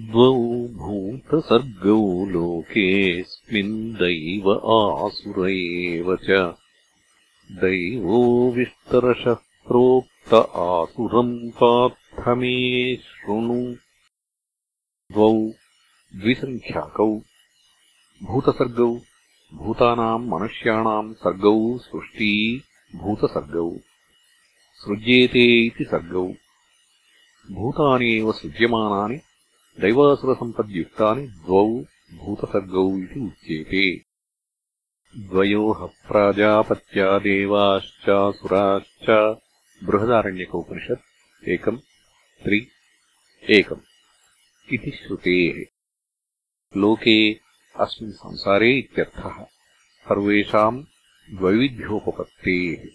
द्वौ भूतसर्गौ लोकेऽस्मिन् दैव आसुर एव च। दैवो विस्तरशः प्रोक्त आसुरम् पार्थ मे शृणु। द्वौ द्विसङ्ख्याकौ भूतसर्गौ भूतानाम् मनुष्याणाम् सर्गौ सृष्टी भूतसर्गौ। सृज्येते इति सर्गौ। भूतानि एव सृज्यमानानि दैवासुरसम्पद्युक्तानि द्वौ भूतसर्गौ इति उच्येते। द्वयोः प्राजापत्यादेवाश्चासुराश्च। बृहदारण्यकोपनिषत् एकम् त्रि, एकम्। इति श्रुतेः। लोके अस्मिन् संसारे इत्यर्थः। सर्वेषाम् द्वैविध्योपपत्तेः।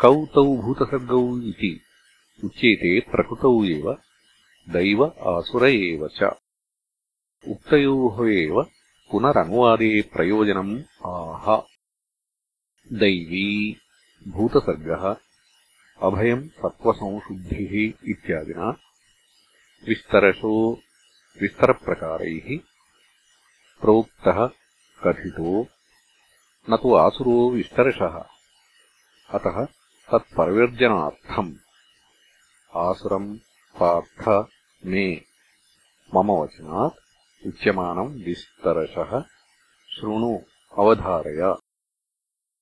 कौ तौ भूतसर्गौ इति उच्येते प्रकृतौ एव। दैव आसुर एव च। उक्तयोः एव पुनरनुवादे प्रयोजनम् आह। दैवी, भूतसर्गः, अभयम् सत्त्वसंशुद्धिः इत्यादिना। विस्तरशो, विस्तरप्रकारैः। प्रोक्तः, कथितो, न तु आसुरो विस्तरशः। अतः तत्परिवर्जनार्थम् आसुरम्, पार्थ मे मम वचनात् उच्यमानम् विस्तरशः शृणु अवधारय